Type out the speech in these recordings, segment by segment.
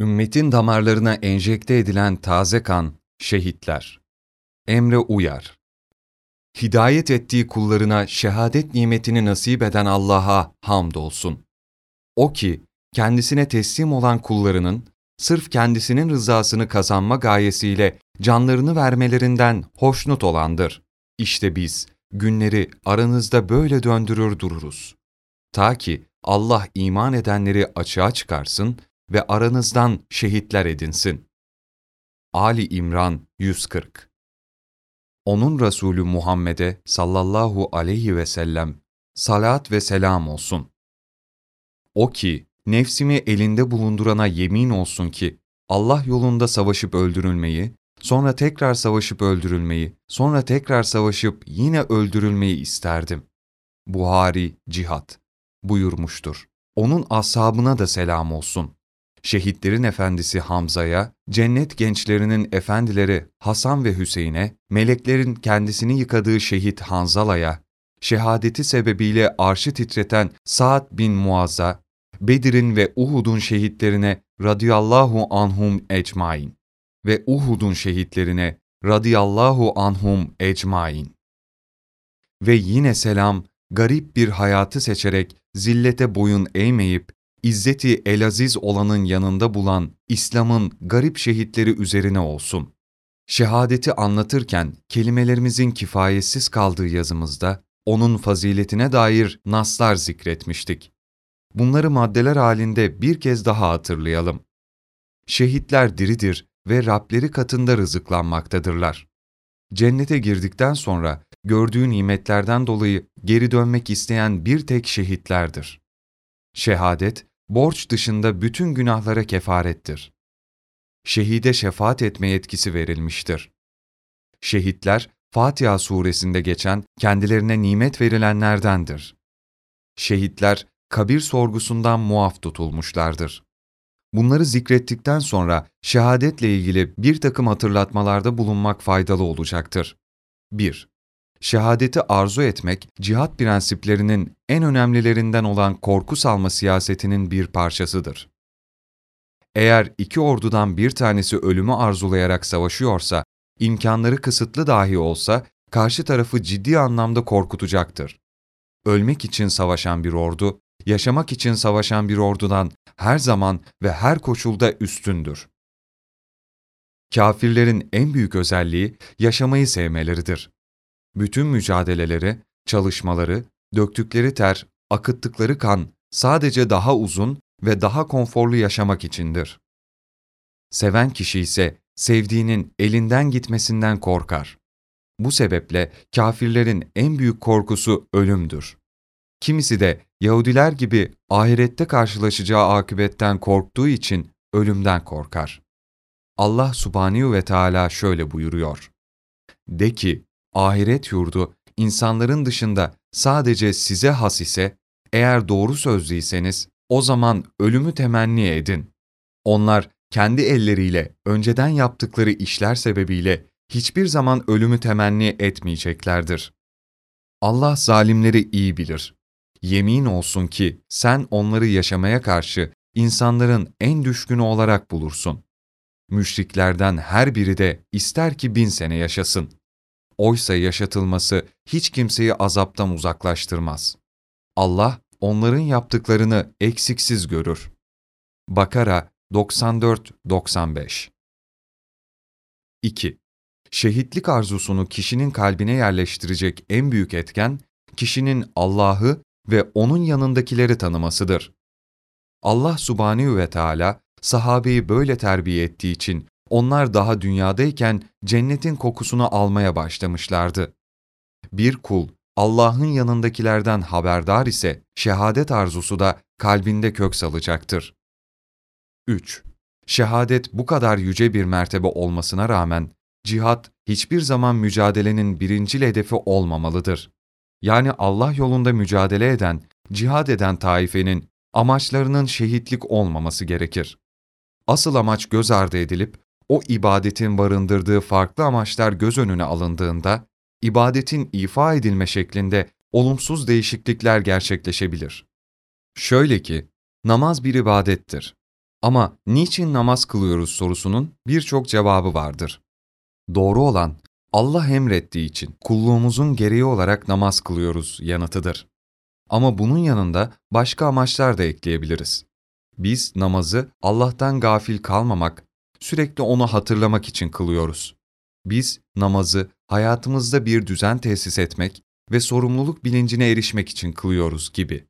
Ümmetin damarlarına enjekte edilen taze kan, şehitler. Emre Uyar Hidayet ettiği kullarına şehadet nimetini nasip eden Allah'a hamdolsun. O ki, kendisine teslim olan kullarının, sırf kendisinin rızasını kazanma gayesiyle canlarını vermelerinden hoşnut olandır. İşte biz, günleri aranızda böyle döndürür dururuz. Ta ki Allah iman edenleri açığa çıkarsın ve aranızdan şehitler edinsin. Ali İmran 140 Onun Resulü Muhammed'e sallallahu aleyhi ve sellem salat ve selam olsun. O ki, nefsimi elinde bulundurana yemin olsun ki, Allah yolunda savaşıp öldürülmeyi, sonra tekrar savaşıp öldürülmeyi, sonra tekrar savaşıp yine öldürülmeyi isterdim. Buhari Cihat buyurmuştur. Onun ashabına da selam olsun. Şehitlerin efendisi Hamza'ya, cennet gençlerinin efendileri Hasan ve Hüseyin'e, meleklerin kendisini yıkadığı şehit Hanzala'ya, şehadeti sebebiyle arşı titreten Sa'd bin Muaz'a, Bedir'in ve Uhud'un şehitlerine radıyallahu anhum ecmain ve Uhud'un şehitlerine radıyallahu anhum ecmain. Ve yine selam, garip bir hayatı seçerek zillete boyun eğmeyip, İzzeti elaziz olanın yanında bulan İslam'ın garip şehitleri üzerine olsun. Şehadeti anlatırken kelimelerimizin kifayetsiz kaldığı yazımızda onun faziletine dair naslar zikretmiştik. Bunları maddeler halinde bir kez daha hatırlayalım. Şehitler diridir ve Rableri katında rızıklanmaktadırlar. Cennete girdikten sonra gördüğü nimetlerden dolayı geri dönmek isteyen bir tek şehitlerdir. Şehadet, borç dışında bütün günahlara kefarettir. Şehide şefaat etme yetkisi verilmiştir. Şehitler, Fatiha suresinde geçen kendilerine nimet verilenlerdendir. Şehitler, kabir sorgusundan muaf tutulmuşlardır. Bunları zikrettikten sonra şehadetle ilgili bir takım hatırlatmalarda bulunmak faydalı olacaktır. 1. Şehadeti arzu etmek, cihat prensiplerinin en önemlilerinden olan korku salma siyasetinin bir parçasıdır. Eğer iki ordudan bir tanesi ölümü arzulayarak savaşıyorsa, imkanları kısıtlı dahi olsa, karşı tarafı ciddi anlamda korkutacaktır. Ölmek için savaşan bir ordu, yaşamak için savaşan bir ordudan her zaman ve her koşulda üstündür. Kafirlerin en büyük özelliği yaşamayı sevmeleridir. Bütün mücadeleleri, çalışmaları, döktükleri ter, akıttıkları kan sadece daha uzun ve daha konforlu yaşamak içindir. Seven kişi ise sevdiğinin elinden gitmesinden korkar. Bu sebeple kafirlerin en büyük korkusu ölümdür. Kimisi de Yahudiler gibi ahirette karşılaşacağı akıbetten korktuğu için ölümden korkar. Allah subhanehu ve Teala şöyle buyuruyor. De ki, ahiret yurdu insanların dışında sadece size has ise, eğer doğru sözlüyseniz o zaman ölümü temenni edin. Onlar kendi elleriyle önceden yaptıkları işler sebebiyle hiçbir zaman ölümü temenni etmeyeceklerdir. Allah zalimleri iyi bilir. Yemin olsun ki sen onları yaşamaya karşı insanların en düşkünü olarak bulursun. Müşriklerden her biri de ister ki bin sene yaşasın. Oysa yaşatılması hiç kimseyi azaptan uzaklaştırmaz. Allah onların yaptıklarını eksiksiz görür. Bakara 94-95 2. Şehitlik arzusunu kişinin kalbine yerleştirecek en büyük etken, kişinin Allah'ı ve O'nun yanındakileri tanımasıdır. Allah subhanehu ve Teala sahabeyi böyle terbiye ettiği için onlar daha dünyadayken cennetin kokusunu almaya başlamışlardı. Bir kul Allah'ın yanındakilerden haberdar ise şehadet arzusu da kalbinde kök salacaktır. 3. Şehadet bu kadar yüce bir mertebe olmasına rağmen cihat hiçbir zaman mücadelenin birincil hedefi olmamalıdır. Yani Allah yolunda mücadele eden, cihad eden taifenin amaçlarının şehitlik olmaması gerekir. Asıl amaç göz ardı edilip o ibadetin barındırdığı farklı amaçlar göz önüne alındığında, ibadetin ifa edilme şeklinde olumsuz değişiklikler gerçekleşebilir. Şöyle ki, namaz bir ibadettir. Ama niçin namaz kılıyoruz sorusunun birçok cevabı vardır. Doğru olan Allah emrettiği için kulluğumuzun gereği olarak namaz kılıyoruz yanıtıdır. Ama bunun yanında başka amaçlar da ekleyebiliriz. Biz namazı Allah'tan gafil kalmamak, sürekli onu hatırlamak için kılıyoruz. Biz namazı hayatımızda bir düzen tesis etmek ve sorumluluk bilincine erişmek için kılıyoruz gibi.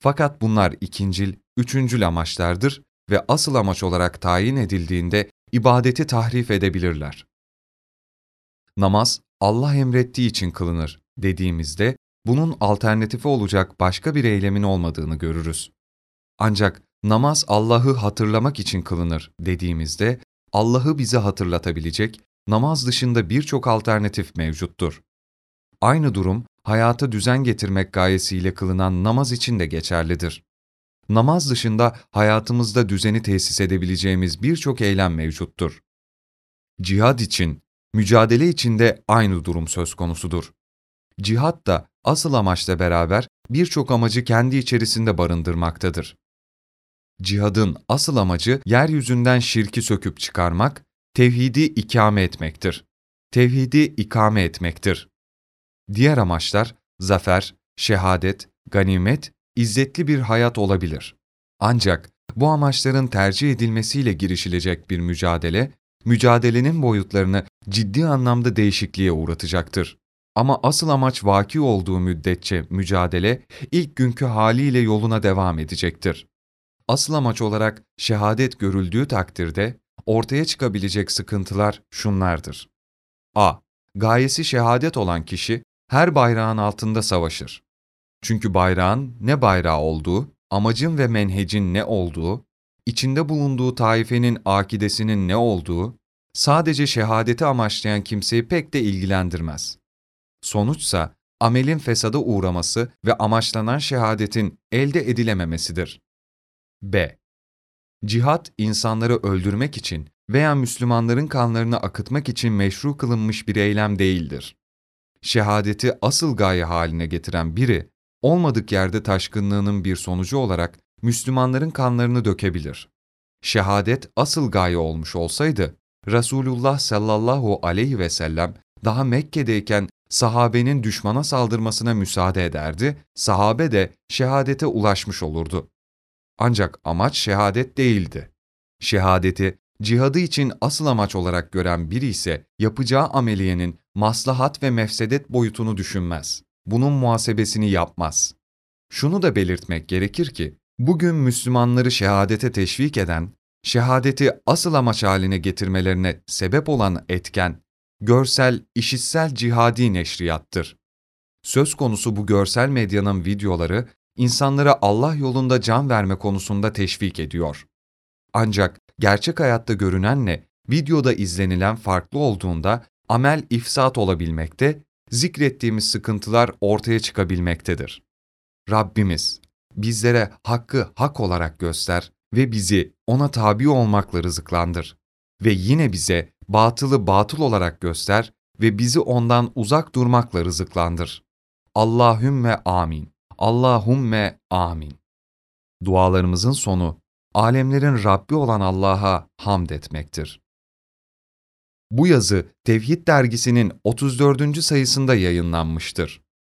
Fakat bunlar ikincil, üçüncül amaçlardır ve asıl amaç olarak tayin edildiğinde ibadeti tahrif edebilirler. Namaz, Allah emrettiği için kılınır dediğimizde bunun alternatifi olacak başka bir eylemin olmadığını görürüz. Ancak namaz Allah'ı hatırlamak için kılınır dediğimizde Allah'ı bize hatırlatabilecek namaz dışında birçok alternatif mevcuttur. Aynı durum hayata düzen getirmek gayesiyle kılınan namaz için de geçerlidir. Namaz dışında hayatımızda düzeni tesis edebileceğimiz birçok eylem mevcuttur. Cihad için, mücadele için de aynı durum söz konusudur. Cihad da asıl amaçla beraber birçok amacı kendi içerisinde barındırmaktadır. Cihadın asıl amacı yeryüzünden şirki söküp çıkarmak, tevhidi ikame etmektir. Tevhidi ikame etmektir. Diğer amaçlar zafer, şehadet, ganimet, izzetli bir hayat olabilir. Ancak bu amaçların tercih edilmesiyle girişilecek bir mücadele, mücadelenin boyutlarını ciddi anlamda değişikliğe uğratacaktır. Ama asıl amaç vaki olduğu müddetçe mücadele ilk günkü haliyle yoluna devam edecektir. Asıl amaç olarak şehadet görüldüğü takdirde ortaya çıkabilecek sıkıntılar şunlardır. a. Gayesi şehadet olan kişi her bayrağın altında savaşır. Çünkü bayrağın ne bayrağı olduğu, amacın ve menhecin ne olduğu, içinde bulunduğu taifenin akidesinin ne olduğu, sadece şehadeti amaçlayan kimseyi pek de ilgilendirmez. Sonuçsa amelin fesada uğraması ve amaçlanan şehadetin elde edilememesidir. B. Cihat, insanları öldürmek için veya Müslümanların kanlarını akıtmak için meşru kılınmış bir eylem değildir. Şehadeti asıl gaye haline getiren biri, olmadık yerde taşkınlığının bir sonucu olarak Müslümanların kanlarını dökebilir. Şehadet asıl gaye olmuş olsaydı, Resulullah sallallahu aleyhi ve sellem daha Mekke'deyken sahabenin düşmana saldırmasına müsaade ederdi, sahabe de şehadete ulaşmış olurdu. Ancak amaç şehadet değildi. Şehadeti cihadı için asıl amaç olarak gören biri ise yapacağı ameliyenin maslahat ve mefsedet boyutunu düşünmez. Bunun muhasebesini yapmaz. Şunu da belirtmek gerekir ki, bugün Müslümanları şehadete teşvik eden, şehadeti asıl amaç haline getirmelerine sebep olan etken, görsel, işitsel cihadi neşriyattır. Söz konusu bu görsel medyanın videoları, insanları Allah yolunda can verme konusunda teşvik ediyor. Ancak gerçek hayatta görünenle videoda izlenilen farklı olduğunda amel ifsat olabilmekte, zikrettiğimiz sıkıntılar ortaya çıkabilmektedir. Rabbimiz, bizlere hakkı hak olarak göster ve bizi ona tabi olmakla rızıklandır. Ve yine bize batılı batıl olarak göster ve bizi ondan uzak durmakla rızıklandır. Allahümme amin. Allahumme amin. Dualarımızın sonu, alemlerin Rabbi olan Allah'a hamd etmektir. Bu yazı Tevhid dergisinin 34. sayısında yayınlanmıştır.